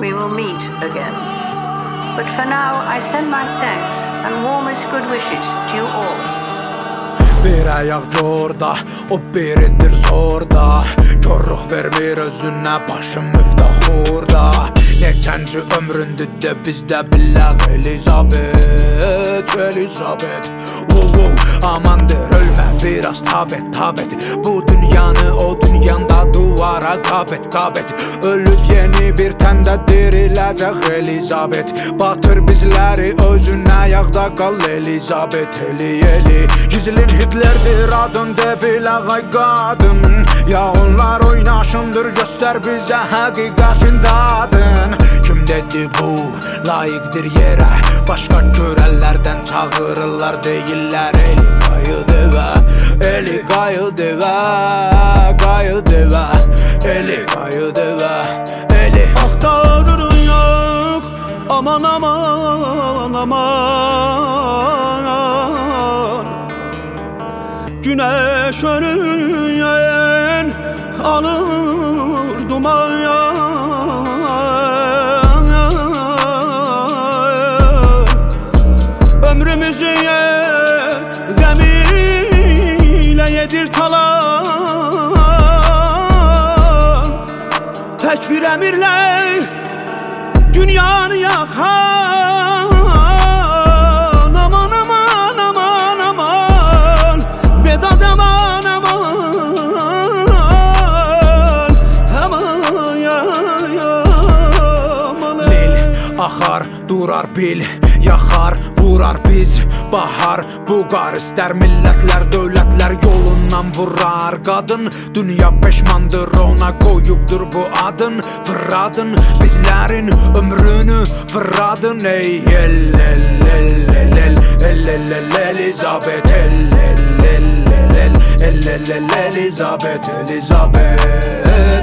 we will meet again. But for now, I send my thanks and warmest good wishes to you all. Bir ayaq corda, o biridir zorda Körlük vermir özünə, başım müftəxurda Neçənci ömründür də bizdə billəq Elizabet, Elizabet Wow, wow, amandır biraz tabet, tabet. Bu dünyanı o dünyanda duvara qabet, qabet Ölüb yeni bir təndə diriləcək Elizabet Batır bizləri özünə ayaqda qal Elizabet, eli, eli. Gizlin Hitlerdir adın de biləğay qadın Ya onlar oynaşındır göstər bizə həqiqətin dadın Kim dedi bu layiqdir yerə Başqa görəllərdən çağırırlar deyirlər Eli qayı devə Eli gayo deva, gayo deva. Eli gayo deva, eli. Aktarırın yok Aman aman aman. Güneş önüyen alır duman yan gedir talan Tək bir əmirlə dünyanı yaxar Lil axar, durar bil Yaxar, vurar biz Bahar, bu qar istər millətlər, dövlətlər yolundan vurar Qadın, dünya peşmandır ona qoyubdur bu adın Fırradın, bizlərin ömrünü fırradın Ey el, el, el, el, el, el, el, el, Elizabeth El, el, el, el, el, el, el, el, Elizabeth, Elizabeth